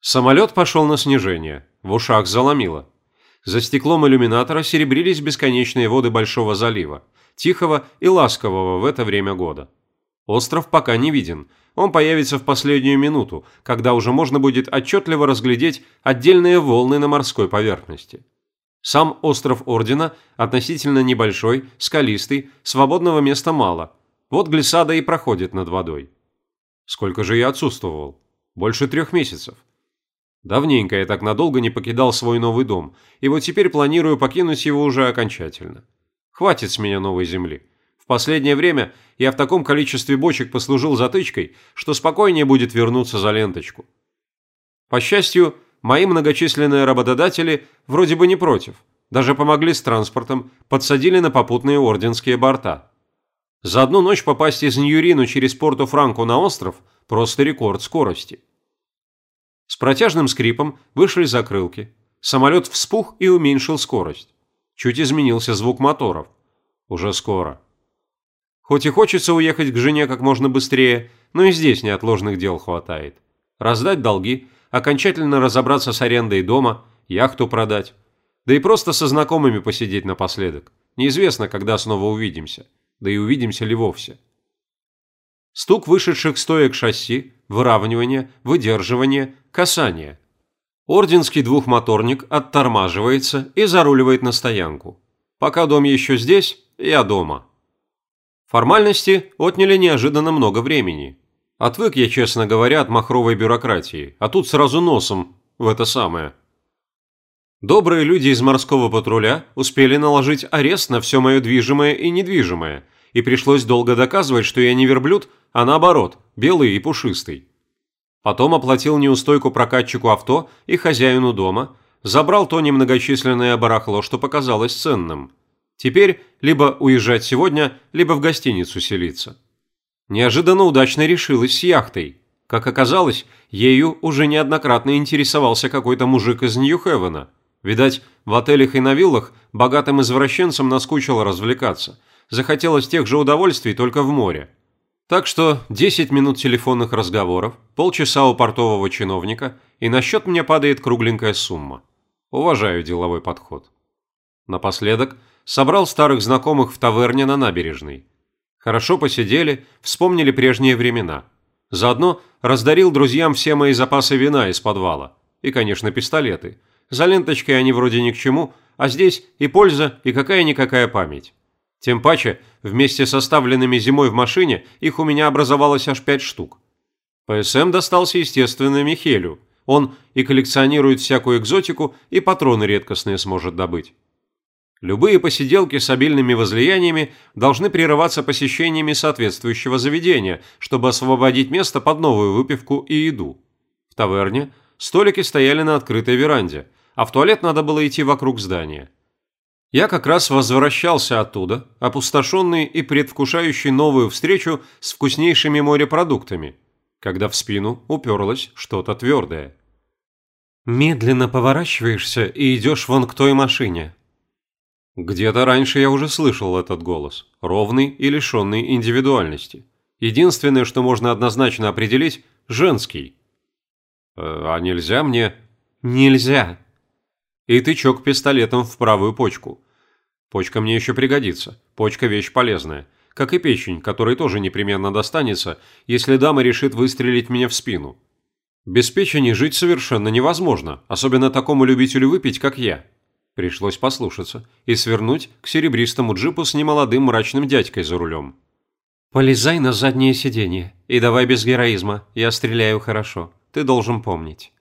Самолет пошел на снижение, в ушах заломило. За стеклом иллюминатора серебрились бесконечные воды Большого залива, тихого и ласкового в это время года. Остров пока не виден, он появится в последнюю минуту, когда уже можно будет отчетливо разглядеть отдельные волны на морской поверхности. Сам остров Ордена относительно небольшой, скалистый, свободного места мало. Вот глиссада и проходит над водой. Сколько же я отсутствовал? Больше трех месяцев. Давненько я так надолго не покидал свой новый дом, и вот теперь планирую покинуть его уже окончательно. Хватит с меня новой земли. В последнее время я в таком количестве бочек послужил затычкой, что спокойнее будет вернуться за ленточку. По счастью, мои многочисленные работодатели вроде бы не против. Даже помогли с транспортом, подсадили на попутные орденские борта. За одну ночь попасть из Ньюрину через Порту-Франко на остров – просто рекорд скорости. С протяжным скрипом вышли закрылки. Самолет вспух и уменьшил скорость. Чуть изменился звук моторов. Уже скоро. Хоть и хочется уехать к жене как можно быстрее, но и здесь неотложных дел хватает. Раздать долги, окончательно разобраться с арендой дома, яхту продать. Да и просто со знакомыми посидеть напоследок. Неизвестно, когда снова увидимся. Да и увидимся ли вовсе. Стук вышедших стоек шасси, выравнивание, выдерживание, касание. Орденский двухмоторник оттормаживается и заруливает на стоянку. Пока дом еще здесь, я дома. Формальности отняли неожиданно много времени. Отвык я, честно говоря, от махровой бюрократии, а тут сразу носом в это самое. Добрые люди из морского патруля успели наложить арест на все мое движимое и недвижимое, и пришлось долго доказывать, что я не верблюд, а наоборот, белый и пушистый. Потом оплатил неустойку прокатчику авто и хозяину дома, забрал то немногочисленное барахло, что показалось ценным. Теперь либо уезжать сегодня, либо в гостиницу селиться. Неожиданно удачно решилась с яхтой. Как оказалось, ею уже неоднократно интересовался какой-то мужик из Нью-Хевена. Видать, в отелях и на виллах богатым извращенцам наскучило развлекаться. Захотелось тех же удовольствий, только в море. Так что 10 минут телефонных разговоров, полчаса у портового чиновника, и на счет мне падает кругленькая сумма. Уважаю деловой подход. Напоследок собрал старых знакомых в таверне на набережной. Хорошо посидели, вспомнили прежние времена. Заодно раздарил друзьям все мои запасы вина из подвала. И, конечно, пистолеты. За ленточкой они вроде ни к чему, а здесь и польза, и какая-никакая память. Тем паче, вместе с оставленными зимой в машине их у меня образовалось аж пять штук. ПСМ достался, естественно, Михелю. Он и коллекционирует всякую экзотику, и патроны редкостные сможет добыть. Любые посиделки с обильными возлияниями должны прерываться посещениями соответствующего заведения, чтобы освободить место под новую выпивку и еду. В таверне столики стояли на открытой веранде, а в туалет надо было идти вокруг здания. Я как раз возвращался оттуда, опустошенный и предвкушающий новую встречу с вкуснейшими морепродуктами, когда в спину уперлось что-то твердое. «Медленно поворачиваешься и идешь вон к той машине». Где-то раньше я уже слышал этот голос, ровный и лишенный индивидуальности. Единственное, что можно однозначно определить – женский. «Э, «А нельзя мне?» «Нельзя», и тычок пистолетом в правую почку. Почка мне еще пригодится. Почка – вещь полезная. Как и печень, которой тоже непременно достанется, если дама решит выстрелить меня в спину. Без печени жить совершенно невозможно, особенно такому любителю выпить, как я. Пришлось послушаться и свернуть к серебристому джипу с немолодым мрачным дядькой за рулем. «Полезай на заднее сиденье и давай без героизма, я стреляю хорошо, ты должен помнить».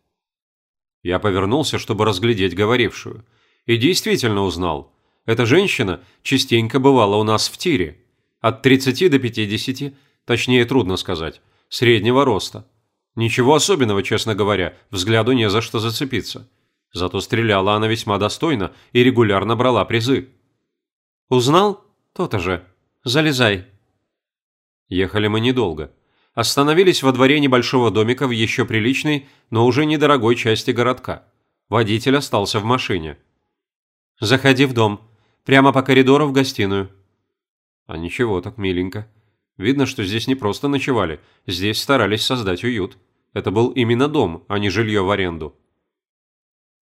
Я повернулся, чтобы разглядеть говорившую. И действительно узнал. Эта женщина частенько бывала у нас в тире. От 30 до 50, точнее трудно сказать, среднего роста. Ничего особенного, честно говоря, взгляду не за что зацепиться. Зато стреляла она весьма достойно и регулярно брала призы. «Узнал? То-то же. Залезай». Ехали мы недолго. Остановились во дворе небольшого домика в еще приличной, но уже недорогой части городка. Водитель остался в машине. «Заходи в дом. Прямо по коридору в гостиную». А ничего так миленько. Видно, что здесь не просто ночевали, здесь старались создать уют. Это был именно дом, а не жилье в аренду.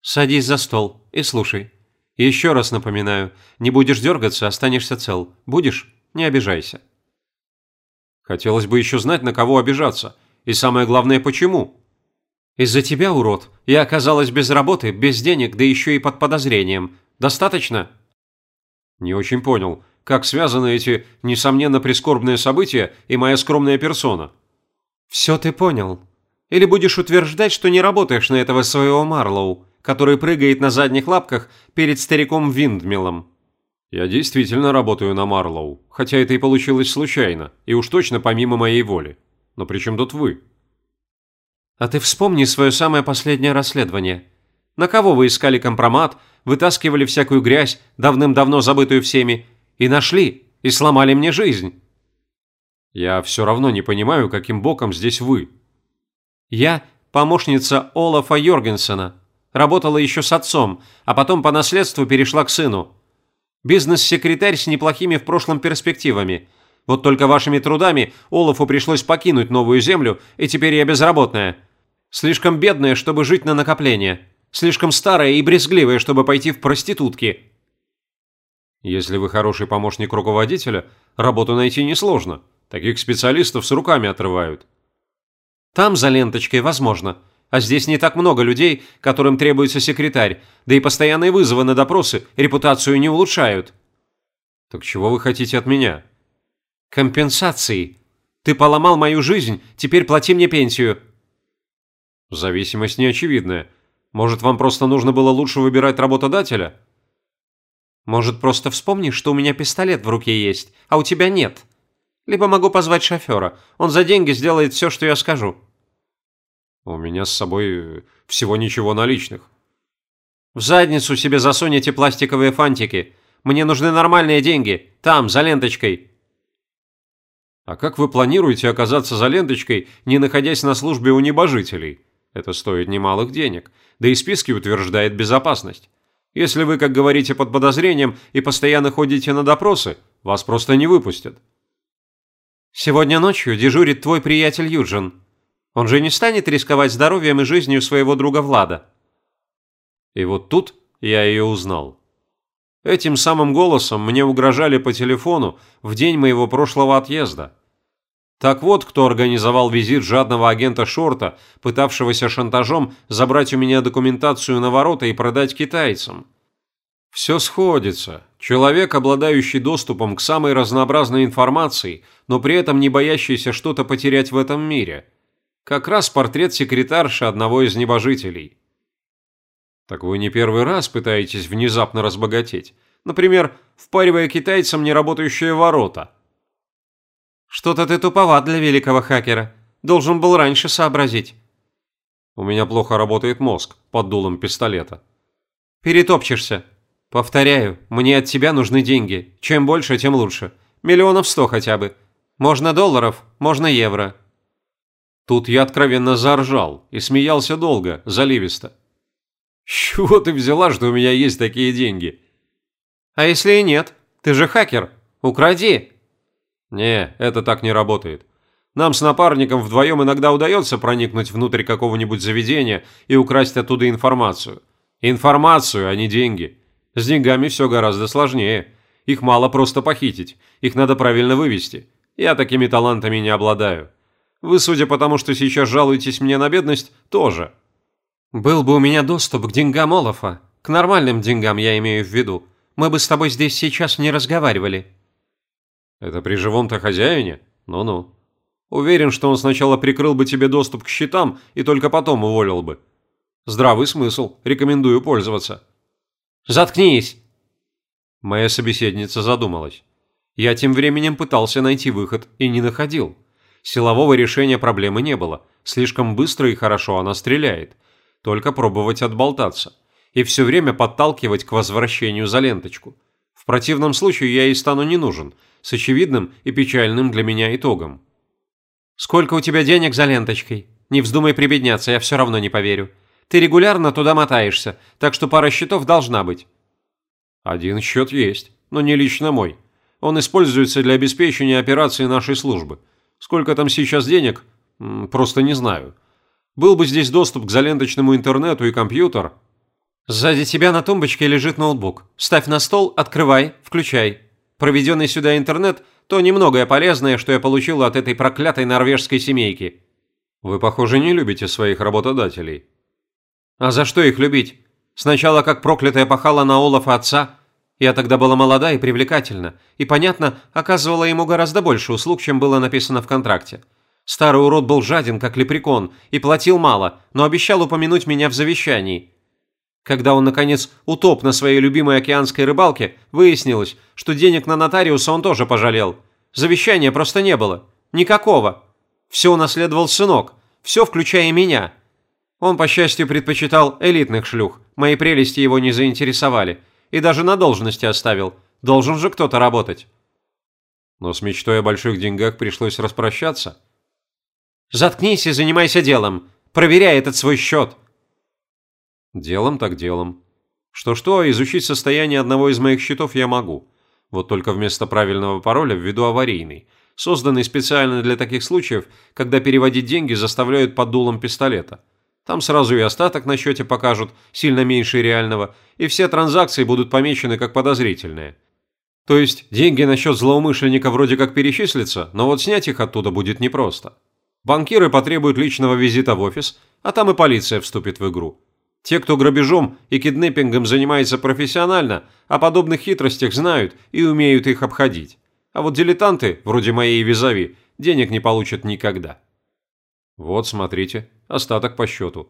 «Садись за стол и слушай. Еще раз напоминаю, не будешь дергаться, останешься цел. Будешь? Не обижайся». Хотелось бы еще знать, на кого обижаться. И самое главное, почему. Из-за тебя, урод, я оказалась без работы, без денег, да еще и под подозрением. Достаточно? Не очень понял, как связаны эти, несомненно, прискорбные события и моя скромная персона. Все ты понял. Или будешь утверждать, что не работаешь на этого своего Марлоу, который прыгает на задних лапках перед стариком Виндмиллом? Я действительно работаю на Марлоу, хотя это и получилось случайно, и уж точно помимо моей воли. Но при чем тут вы? А ты вспомни свое самое последнее расследование. На кого вы искали компромат, вытаскивали всякую грязь, давным-давно забытую всеми, и нашли, и сломали мне жизнь. Я все равно не понимаю, каким боком здесь вы. Я помощница Олафа Йоргенсена. Работала еще с отцом, а потом по наследству перешла к сыну. Бизнес-секретарь с неплохими в прошлом перспективами. Вот только вашими трудами Олафу пришлось покинуть новую землю, и теперь я безработная. Слишком бедная, чтобы жить на накопление. Слишком старая и брезгливая, чтобы пойти в проститутки. Если вы хороший помощник руководителя, работу найти несложно. Таких специалистов с руками отрывают. Там за ленточкой возможно. А здесь не так много людей, которым требуется секретарь, да и постоянные вызовы на допросы репутацию не улучшают. Так чего вы хотите от меня? Компенсации. Ты поломал мою жизнь, теперь плати мне пенсию. Зависимость неочевидная. Может, вам просто нужно было лучше выбирать работодателя? Может, просто вспомни, что у меня пистолет в руке есть, а у тебя нет. Либо могу позвать шофера. Он за деньги сделает все, что я скажу. У меня с собой всего ничего наличных. В задницу себе засунь эти пластиковые фантики. Мне нужны нормальные деньги. Там, за ленточкой. А как вы планируете оказаться за ленточкой, не находясь на службе у небожителей? Это стоит немалых денег. Да и списки утверждает безопасность. Если вы, как говорите, под подозрением и постоянно ходите на допросы, вас просто не выпустят. Сегодня ночью дежурит твой приятель Юджин. Он же не станет рисковать здоровьем и жизнью своего друга Влада. И вот тут я ее узнал. Этим самым голосом мне угрожали по телефону в день моего прошлого отъезда. Так вот, кто организовал визит жадного агента Шорта, пытавшегося шантажом забрать у меня документацию на ворота и продать китайцам. Все сходится. Человек, обладающий доступом к самой разнообразной информации, но при этом не боящийся что-то потерять в этом мире – как раз портрет секретарши одного из небожителей. Так вы не первый раз пытаетесь внезапно разбогатеть. Например, впаривая китайцам неработающие ворота. Что-то ты туповат для великого хакера. Должен был раньше сообразить. У меня плохо работает мозг под дулом пистолета. Перетопчешься. Повторяю, мне от тебя нужны деньги. Чем больше, тем лучше. Миллионов сто хотя бы. Можно долларов, можно евро. Тут я откровенно заржал и смеялся долго, заливисто. «С чего ты взяла, что у меня есть такие деньги?» «А если и нет? Ты же хакер. Укради!» «Не, это так не работает. Нам с напарником вдвоем иногда удается проникнуть внутрь какого-нибудь заведения и украсть оттуда информацию. Информацию, а не деньги. С деньгами все гораздо сложнее. Их мало просто похитить, их надо правильно вывести. Я такими талантами не обладаю». Вы, судя по тому, что сейчас жалуетесь мне на бедность, тоже. Был бы у меня доступ к деньгам Олафа, к нормальным деньгам я имею в виду, мы бы с тобой здесь сейчас не разговаривали. Это при живом-то хозяине? Ну-ну. Уверен, что он сначала прикрыл бы тебе доступ к счетам и только потом уволил бы. Здравый смысл, рекомендую пользоваться. Заткнись! Моя собеседница задумалась. Я тем временем пытался найти выход и не находил. Силового решения проблемы не было. Слишком быстро и хорошо она стреляет. Только пробовать отболтаться. И все время подталкивать к возвращению за ленточку. В противном случае я ей стану не нужен, с очевидным и печальным для меня итогом. «Сколько у тебя денег за ленточкой? Не вздумай прибедняться, я все равно не поверю. Ты регулярно туда мотаешься, так что пара счетов должна быть». «Один счет есть, но не лично мой. Он используется для обеспечения операции нашей службы. Сколько там сейчас денег? Просто не знаю. Был бы здесь доступ к заленточному интернету и компьютер. Сзади тебя на тумбочке лежит ноутбук. Ставь на стол, открывай, включай. Проведенный сюда интернет – то немногое полезное, что я получил от этой проклятой норвежской семейки. Вы, похоже, не любите своих работодателей. А за что их любить? Сначала как проклятая пахала на Олафа отца. Я тогда была молода и привлекательна, и, понятно, оказывала ему гораздо больше услуг, чем было написано в контракте. Старый урод был жаден, как лепрекон, и платил мало, но обещал упомянуть меня в завещании. Когда он, наконец, утоп на своей любимой океанской рыбалке, выяснилось, что денег на нотариуса он тоже пожалел. Завещания просто не было. Никакого. Все унаследовал сынок. Все, включая меня. Он, по счастью, предпочитал элитных шлюх. Мои прелести его не заинтересовали. И даже на должности оставил. Должен же кто-то работать. Но с мечтой о больших деньгах пришлось распрощаться. Заткнись и занимайся делом. Проверяй этот свой счет. Делом так делом. Что-что, изучить состояние одного из моих счетов я могу. Вот только вместо правильного пароля введу аварийный, созданный специально для таких случаев, когда переводить деньги заставляют под дулом пистолета. Там сразу и остаток на счете покажут, сильно меньше реального, и все транзакции будут помечены как подозрительные. То есть деньги на счет злоумышленника вроде как перечислятся, но вот снять их оттуда будет непросто. Банкиры потребуют личного визита в офис, а там и полиция вступит в игру. Те, кто грабежом и киднеппингом занимается профессионально, о подобных хитростях знают и умеют их обходить. А вот дилетанты, вроде моей визави, денег не получат никогда. Вот, смотрите, остаток по счету.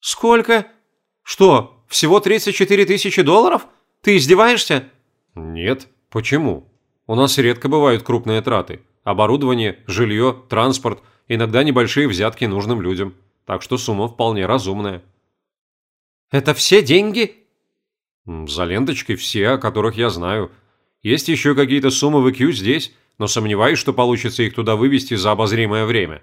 Сколько? Что, всего 34 тысячи долларов? Ты издеваешься? Нет. Почему? У нас редко бывают крупные траты. Оборудование, жилье, транспорт, иногда небольшие взятки нужным людям. Так что сумма вполне разумная. Это все деньги? За ленточкой все, о которых я знаю. Есть еще какие-то суммы в IQ здесь, но сомневаюсь, что получится их туда вывести за обозримое время.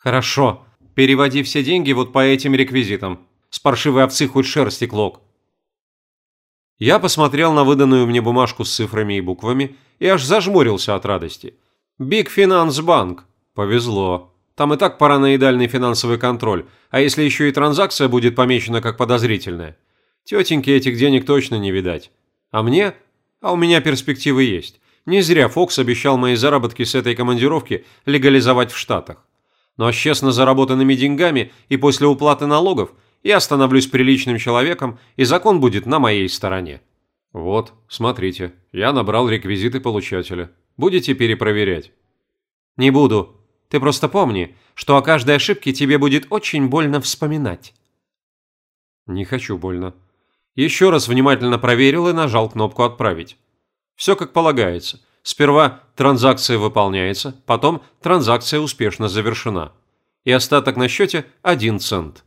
Хорошо. Переводи все деньги вот по этим реквизитам. С паршивой овцы хоть шерсти клок. Я посмотрел на выданную мне бумажку с цифрами и буквами и аж зажмурился от радости – Биг Финанс Банк. Повезло. Там и так параноидальный финансовый контроль, а если еще и транзакция будет помечена как подозрительная? Тетеньки этих денег точно не видать. А мне? А у меня перспективы есть. Не зря Фокс обещал мои заработки с этой командировки легализовать в Штатах. Но с честно заработанными деньгами и после уплаты налогов я становлюсь приличным человеком, и закон будет на моей стороне. Вот, смотрите, я набрал реквизиты получателя. Будете перепроверять? Не буду. Ты просто помни, что о каждой ошибке тебе будет очень больно вспоминать. Не хочу больно. Еще раз внимательно проверил и нажал кнопку «Отправить». Все как полагается. Сперва транзакция выполняется, потом транзакция успешно завершена. И остаток на счете – 1 цент.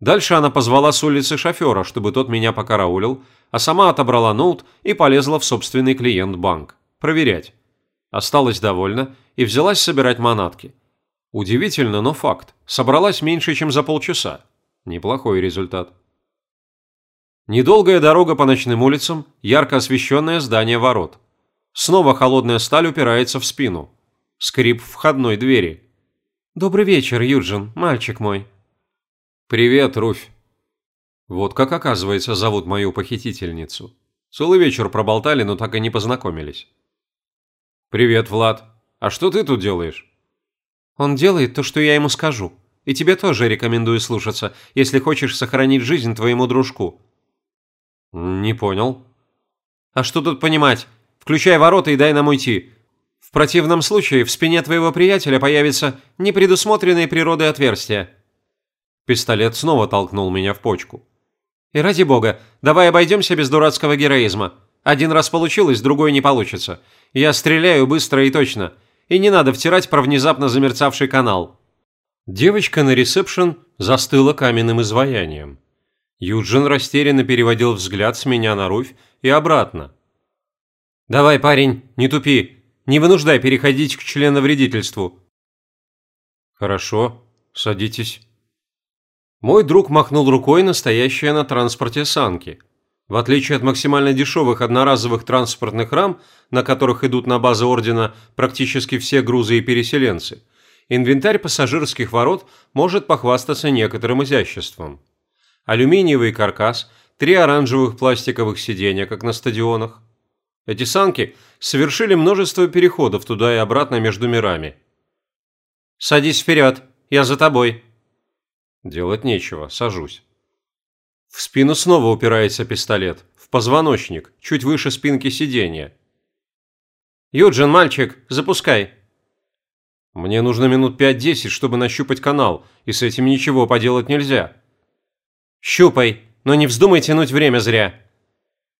Дальше она позвала с улицы шофера, чтобы тот меня покараулил, а сама отобрала ноут и полезла в собственный клиент-банк проверять. Осталась довольна и взялась собирать манатки. Удивительно, но факт. Собралась меньше, чем за полчаса. Неплохой результат. Недолгая дорога по ночным улицам, ярко освещенное здание ворот. Снова холодная сталь упирается в спину. Скрип входной двери. «Добрый вечер, Юджин, мальчик мой». «Привет, Руфь». Вот как, оказывается, зовут мою похитительницу. Целый вечер проболтали, но так и не познакомились. «Привет, Влад. А что ты тут делаешь?» «Он делает то, что я ему скажу. И тебе тоже рекомендую слушаться, если хочешь сохранить жизнь твоему дружку». «Не понял». «А что тут понимать? Включай ворота и дай нам уйти. В противном случае в спине твоего приятеля появится непредусмотренные природой отверстия». Пистолет снова толкнул меня в почку. «И ради бога, давай обойдемся без дурацкого героизма. Один раз получилось, другой не получится. Я стреляю быстро и точно. И не надо втирать про внезапно замерцавший канал». Девочка на ресепшн застыла каменным изваянием. Юджин растерянно переводил взгляд с меня на Руфь и обратно. «Давай, парень, не тупи. Не вынуждай переходить к членовредительству». «Хорошо, садитесь». Мой друг махнул рукой на стоящие на транспорте санки – в отличие от максимально дешевых одноразовых транспортных рам, на которых идут на базы Ордена практически все грузы и переселенцы, Инвентарь пассажирских ворот может похвастаться некоторым изяществом. Алюминиевый каркас, три оранжевых пластиковых сиденья, как на стадионах. Эти санки совершили множество переходов туда и обратно между мирами. «Садись вперед, я за тобой». Делать нечего, сажусь. В спину снова упирается пистолет, в позвоночник, чуть выше спинки сиденья. «Юджин, мальчик, запускай!» Мне нужно минут пять-десять, чтобы нащупать канал, и с этим ничего поделать нельзя. «Щупай, но не вздумай тянуть время зря!»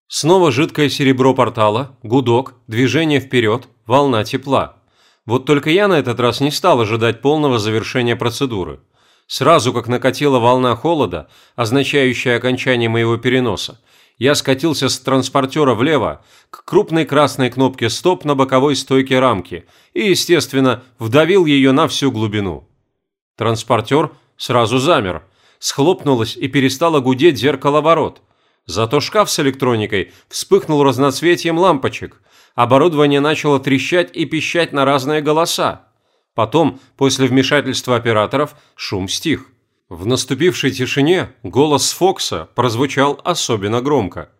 Снова жидкое серебро портала, гудок, движение вперед, волна тепла. Вот только я на этот раз не стал ожидать полного завершения процедуры. Сразу как накатила волна холода, означающая окончание моего переноса, я скатился с транспортера влево к крупной красной кнопке «Стоп» на боковой стойке рамки и, естественно, вдавил ее на всю глубину. Транспортер сразу замер, схлопнулось и перестало гудеть зеркало ворот. Зато шкаф с электроникой вспыхнул разноцветием лампочек. Оборудование начало трещать и пищать на разные голоса. Потом, после вмешательства операторов, шум стих. В наступившей тишине голос Фокса прозвучал особенно громко.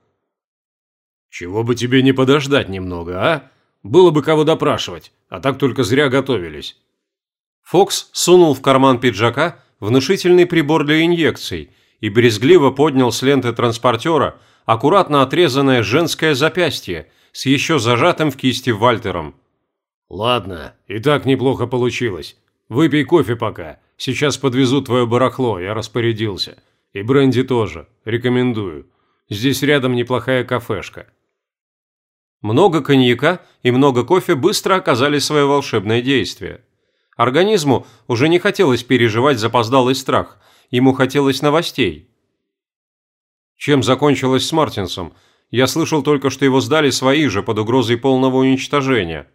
«Чего бы тебе не подождать немного, а? Было бы кого допрашивать, а так только зря готовились». Фокс сунул в карман пиджака внушительный прибор для инъекций и брезгливо поднял с ленты транспортера аккуратно отрезанное женское запястье с еще зажатым в кисти Вальтером. «Ладно, и так неплохо получилось. Выпей кофе пока. Сейчас подвезу твое барахло, я распорядился. И бренди тоже. Рекомендую. Здесь рядом неплохая кафешка». Много коньяка и много кофе быстро оказали свое волшебное действие. Организму уже не хотелось переживать запоздалый страх, ему хотелось новостей. Чем закончилось с Мартинсом? Я слышал только, что его сдали свои же под угрозой полного уничтожения.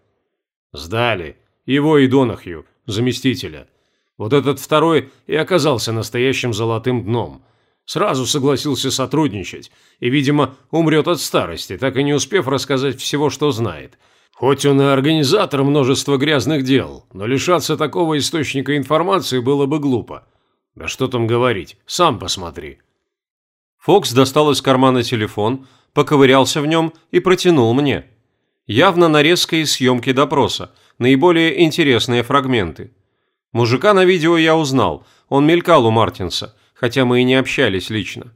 «Сдали. Его и Донахью, заместителя. Вот этот второй и оказался настоящим золотым дном. Сразу согласился сотрудничать и, видимо, умрет от старости, так и не успев рассказать всего, что знает. Хоть он и организатор множества грязных дел, но лишаться такого источника информации было бы глупо. Да что там говорить, сам посмотри. Фокс достал из кармана телефон, поковырялся в нем и протянул мне. Явно нарезка из съемки допроса, наиболее интересные фрагменты. Мужика на видео я узнал, он мелькал у Мартинса, хотя мы и не общались лично.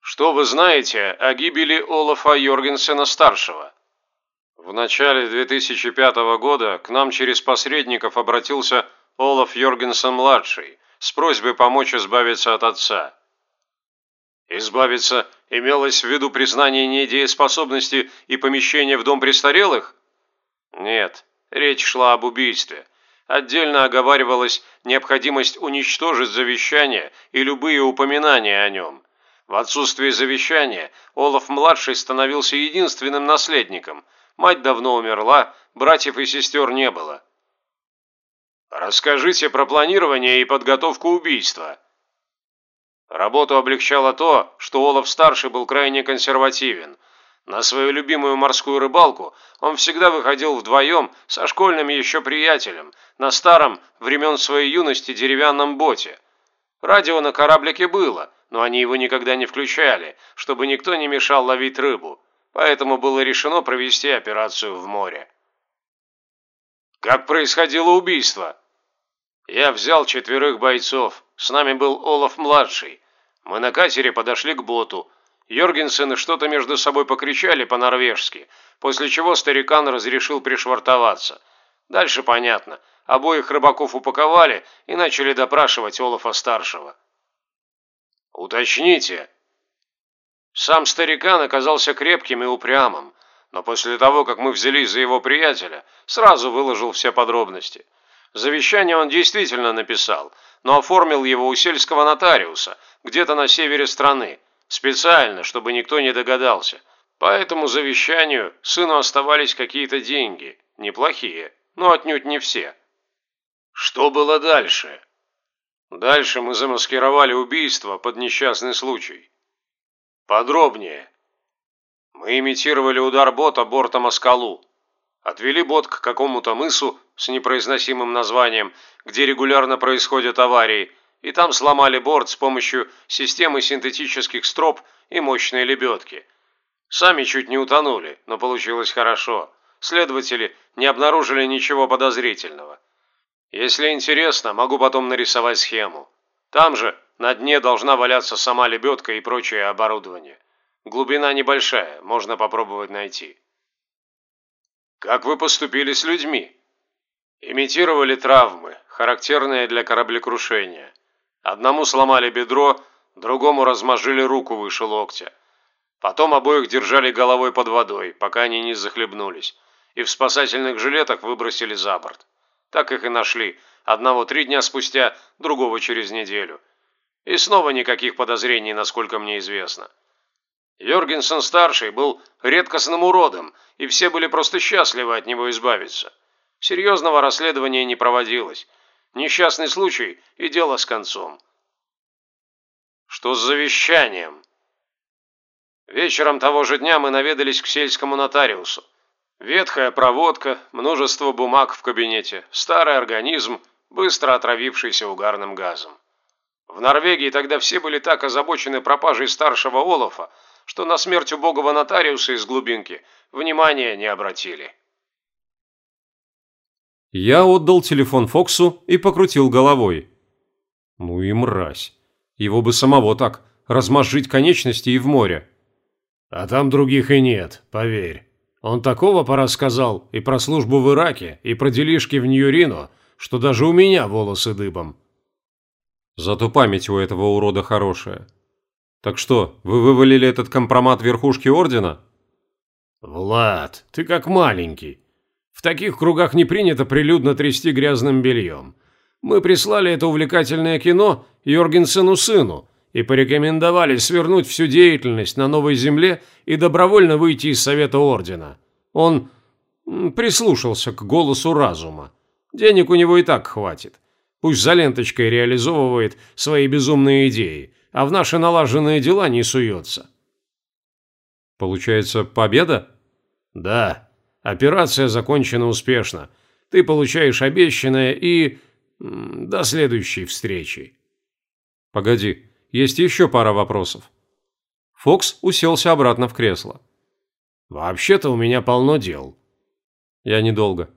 «Что вы знаете о гибели Олафа Йоргенсена-старшего?» В начале 2005 года к нам через посредников обратился Олаф Йоргенсен-младший с просьбой помочь избавиться от отца. Избавиться имелось в виду признание недееспособности и помещение в дом престарелых? Нет, речь шла об убийстве – Отдельно оговаривалась необходимость уничтожить завещание и любые упоминания о нем. В отсутствие завещания Олаф-младший становился единственным наследником. Мать давно умерла, братьев и сестер не было. Расскажите про планирование и подготовку убийства. Работу облегчало то, что Олаф-старший был крайне консервативен – на свою любимую морскую рыбалку он всегда выходил вдвоем со школьным еще приятелем на старом времен своей юности деревянном боте. Радио на кораблике было, но они его никогда не включали, чтобы никто не мешал ловить рыбу, поэтому было решено провести операцию в море. Как происходило убийство? Я взял четверых бойцов, с нами был Олаф-младший. Мы на катере подошли к боту, Йоргенсены что-то между собой покричали по-норвежски, после чего старикан разрешил пришвартоваться. Дальше понятно. Обоих рыбаков упаковали и начали допрашивать Олафа-старшего. «Уточните». Сам старикан оказался крепким и упрямым, но после того, как мы взялись за его приятеля, сразу выложил все подробности. Завещание он действительно написал, но оформил его у сельского нотариуса, где-то на севере страны, Специально, чтобы никто не догадался. По этому завещанию сыну оставались какие-то деньги. Неплохие, но отнюдь не все. Что было дальше? Дальше мы замаскировали убийство под несчастный случай. Подробнее. Мы имитировали удар бота бортом о скалу. Отвели бот к какому-то мысу с непроизносимым названием, где регулярно происходят аварии, и там сломали борт с помощью системы синтетических строп и мощной лебедки. Сами чуть не утонули, но получилось хорошо. Следователи не обнаружили ничего подозрительного. Если интересно, могу потом нарисовать схему. Там же на дне должна валяться сама лебедка и прочее оборудование. Глубина небольшая, можно попробовать найти. Как вы поступили с людьми? Имитировали травмы, характерные для кораблекрушения. Одному сломали бедро, другому размажили руку выше локтя. Потом обоих держали головой под водой, пока они не захлебнулись, и в спасательных жилетах выбросили за борт. Так их и нашли, одного три дня спустя, другого через неделю. И снова никаких подозрений, насколько мне известно. Йоргенсен-старший был редкостным уродом, и все были просто счастливы от него избавиться. Серьезного расследования не проводилось. Несчастный случай и дело с концом. Что с завещанием? Вечером того же дня мы наведались к сельскому нотариусу. Ветхая проводка, множество бумаг в кабинете, старый организм, быстро отравившийся угарным газом. В Норвегии тогда все были так озабочены пропажей старшего Олафа, что на смерть убогого нотариуса из глубинки внимания не обратили. Я отдал телефон Фоксу и покрутил головой. Ну и мразь. Его бы самого так, размозжить конечности и в море. А там других и нет, поверь. Он такого порассказал и про службу в Ираке, и про делишки в Нью-Рино, что даже у меня волосы дыбом. Зато память у этого урода хорошая. Так что, вы вывалили этот компромат верхушки Ордена? Влад, ты как маленький. В таких кругах не принято прилюдно трясти грязным бельем. Мы прислали это увлекательное кино Йоргенсену сыну и порекомендовали свернуть всю деятельность на Новой Земле и добровольно выйти из Совета Ордена. Он прислушался к голосу разума. Денег у него и так хватит. Пусть за ленточкой реализовывает свои безумные идеи, а в наши налаженные дела не суется. Получается, победа? Да. Операция закончена успешно. Ты получаешь обещанное и... До следующей встречи. Погоди, есть еще пара вопросов. Фокс уселся обратно в кресло. Вообще-то у меня полно дел. Я недолго.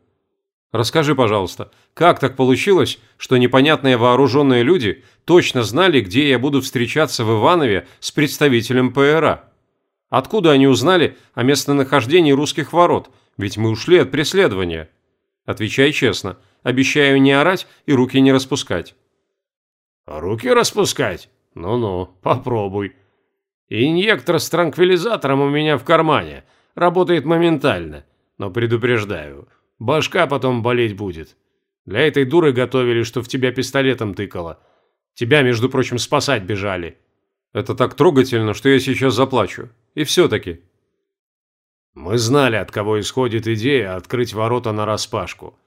Расскажи, пожалуйста, как так получилось, что непонятные вооруженные люди точно знали, где я буду встречаться в Иванове с представителем ПРА? Откуда они узнали о местонахождении русских ворот? Ведь мы ушли от преследования. Отвечай честно. Обещаю не орать и руки не распускать. Руки распускать? Ну-ну, попробуй. Инъектор с транквилизатором у меня в кармане. Работает моментально. Но предупреждаю – Башка потом болеть будет. Для этой дуры готовили, что в тебя пистолетом тыкало. Тебя, между прочим, спасать бежали. Это так трогательно, что я сейчас заплачу. И все-таки. Мы знали, от кого исходит идея открыть ворота на распашку.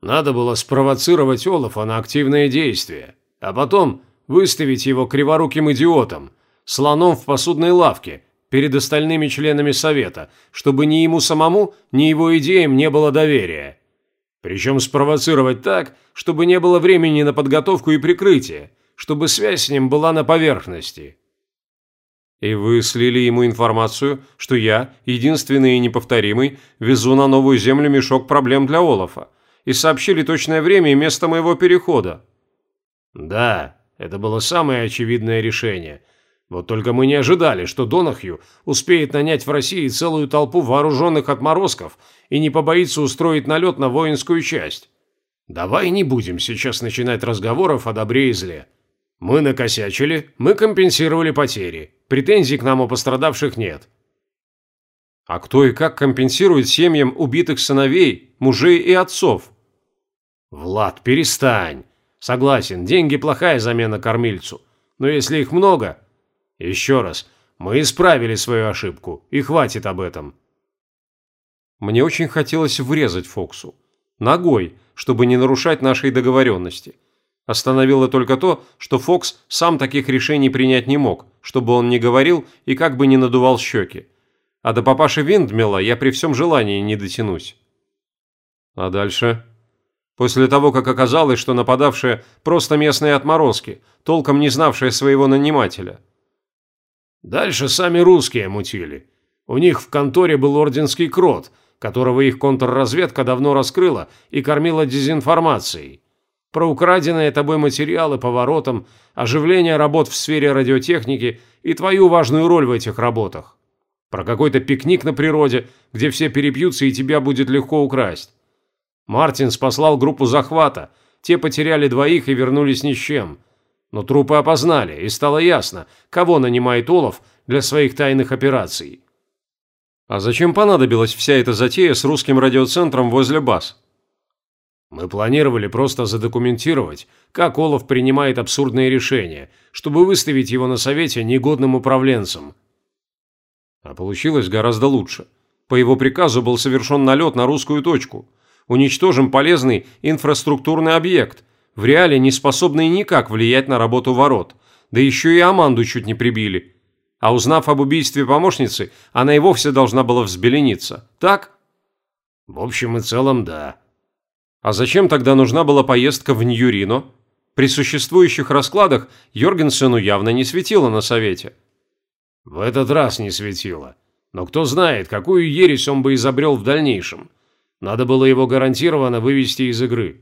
Надо было спровоцировать Олафа на активные действия, а потом выставить его криворуким идиотом, слоном в посудной лавке, перед остальными членами Совета, чтобы ни ему самому, ни его идеям не было доверия. Причем спровоцировать так, чтобы не было времени на подготовку и прикрытие, чтобы связь с ним была на поверхности. И вы слили ему информацию, что я, единственный и неповторимый, везу на новую землю мешок проблем для Олафа, и сообщили точное время и место моего перехода. Да, это было самое очевидное решение – вот только мы не ожидали, что Донахью успеет нанять в России целую толпу вооруженных отморозков и не побоится устроить налет на воинскую часть. Давай не будем сейчас начинать разговоров о добре и зле. Мы накосячили, мы компенсировали потери. Претензий к нам у пострадавших нет. А кто и как компенсирует семьям убитых сыновей, мужей и отцов? Влад, перестань. Согласен, деньги плохая замена кормильцу. Но если их много, еще раз, мы исправили свою ошибку, и хватит об этом. Мне очень хотелось врезать Фоксу. Ногой, чтобы не нарушать нашей договоренности. Остановило только то, что Фокс сам таких решений принять не мог, чтобы он не говорил и как бы не надувал щеки. А до папаши Виндмела я при всем желании не дотянусь. А дальше? После того, как оказалось, что нападавшие просто местные отморозки, толком не знавшие своего нанимателя. Дальше сами русские мутили. У них в конторе был орденский крот, которого их контрразведка давно раскрыла и кормила дезинформацией. Про украденные тобой материалы по воротам, оживление работ в сфере радиотехники и твою важную роль в этих работах. Про какой-то пикник на природе, где все перепьются и тебя будет легко украсть. Мартин спаслал группу захвата, те потеряли двоих и вернулись ни с чем. Но трупы опознали, и стало ясно, кого нанимает Олаф для своих тайных операций. А зачем понадобилась вся эта затея с русским радиоцентром возле баз? Мы планировали просто задокументировать, как Олаф принимает абсурдные решения, чтобы выставить его на совете негодным управленцем. А получилось гораздо лучше. По его приказу был совершен налет на русскую точку – уничтожим полезный инфраструктурный объект, в реале не способный никак влиять на работу ворот, да еще и Аманду чуть не прибили. А узнав об убийстве помощницы, она и вовсе должна была взбелениться. Так? В общем и целом, да. А зачем тогда нужна была поездка в Ньюрино? При существующих раскладах Йоргенсену явно не светило на совете. В этот раз не светило. Но кто знает, какую ересь он бы изобрел в дальнейшем. Надо было его гарантированно вывести из игры.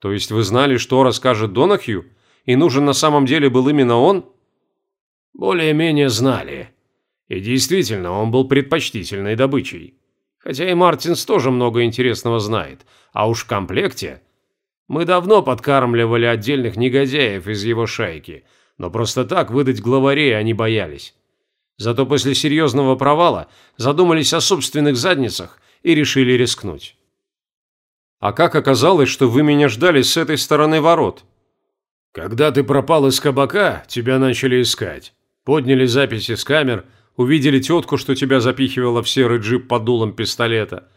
То есть вы знали, что расскажет Донахью? И нужен на самом деле был именно он? Более-менее знали. И действительно, он был предпочтительной добычей. Хотя и Мартинс тоже много интересного знает. А уж в комплекте... Мы давно подкармливали отдельных негодяев из его шайки, но просто так выдать главарей они боялись. Зато после серьезного провала задумались о собственных задницах и решили рискнуть. А как оказалось, что вы меня ждали с этой стороны ворот? Когда ты пропал из кабака, тебя начали искать. Подняли записи с камер, увидели тетку, что тебя запихивала в серый джип под дулом пистолета.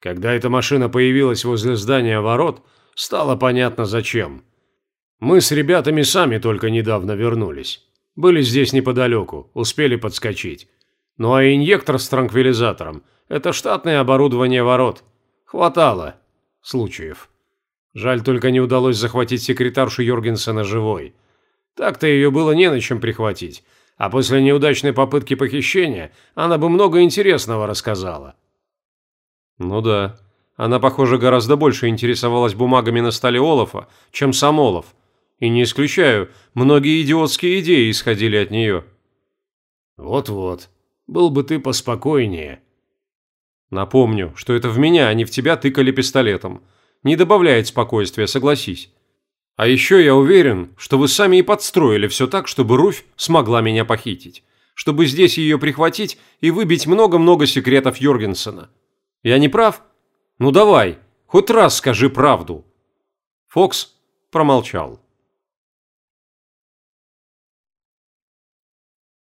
Когда эта машина появилась возле здания ворот, стало понятно зачем. Мы с ребятами сами только недавно вернулись. Были здесь неподалеку, успели подскочить. Ну а инъектор с транквилизатором – это штатное оборудование ворот. Хватало случаев. Жаль, только не удалось захватить секретаршу Йоргенсена живой. Так-то ее было не на чем прихватить, а после неудачной попытки похищения она бы много интересного рассказала. Ну да, она, похоже, гораздо больше интересовалась бумагами на столе Олафа, чем сам Олаф. И не исключаю, многие идиотские идеи исходили от нее. Вот-вот, был бы ты поспокойнее. Напомню, что это в меня, а не в тебя тыкали пистолетом. Не добавляет спокойствия, согласись. А еще я уверен, что вы сами и подстроили все так, чтобы Руфь смогла меня похитить. Чтобы здесь ее прихватить и выбить много-много секретов Йоргенсена. Я не прав? Ну давай, хоть раз скажи правду. Фокс промолчал.